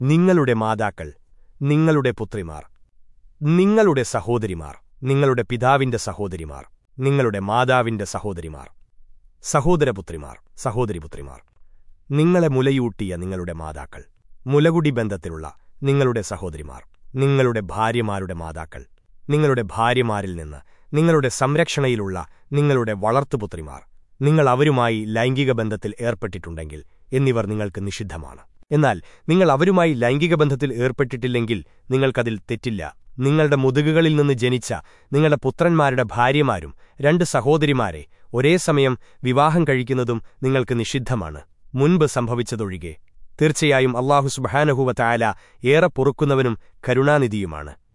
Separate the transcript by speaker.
Speaker 1: നിങ്ങളുടെ മാതാക്കൾ നിങ്ങളുടെ പുത്രിമാർ നിങ്ങളുടെ സഹോദരിമാർ നിങ്ങളുടെ പിതാവിന്റെ സഹോദരിമാർ നിങ്ങളുടെ മാതാവിന്റെ സഹോദരിമാർ സഹോദരപുത്രിമാർ സഹോദരിപുത്രിമാർ. നിങ്ങളെ മുലയൂട്ടിയ നിങ്ങളുടെ മാതാക്കൾ മുലകുടി ബന്ധത്തിലുള്ള നിങ്ങളുടെ സഹോദരിമാർ നിങ്ങളുടെ ഭാര്യമാരുടെ മാതാക്കൾ നിങ്ങളുടെ ഭാര്യമാരിൽ നിന്ന് നിങ്ങളുടെ സംരക്ഷണയിലുള്ള നിങ്ങളുടെ വളർത്തുപുത്രിമാർ. നിങ്ങൾ അവരുമായി ലൈംഗിക ബന്ധത്തിൽ ഏർപ്പെട്ടിട്ടുണ്ടെങ്കിൽ എന്നിവർ നിങ്ങൾക്ക് നിഷിദ്ധമാണ്. എന്നാൽ നിങ്ങൾ അവരുമായി ലൈംഗിക ബന്ധത്തിൽ ഏർപ്പെട്ടിട്ടില്ലെങ്കിൽ നിങ്ങൾക്കതിൽ തെറ്റില്ല. നിങ്ങളുടെ മുതുകുകളിൽ നിന്ന് ജനിച്ച നിങ്ങളുടെ പുത്രന്മാരുടെ ഭാര്യമാരും രണ്ട് സഹോദരിമാരെ ഒരേ സമയം വിവാഹം കഴിക്കുന്നതും നിങ്ങൾക്ക് നിഷിദ്ധമാണ്. മുൻപ് സംഭവിച്ചതൊഴികെ. തീർച്ചയായും അള്ളാഹു സുബാനഹുവ തായാല ഏറെ പൊറുക്കുന്നവനും കരുണാനിധിയുമാണ്.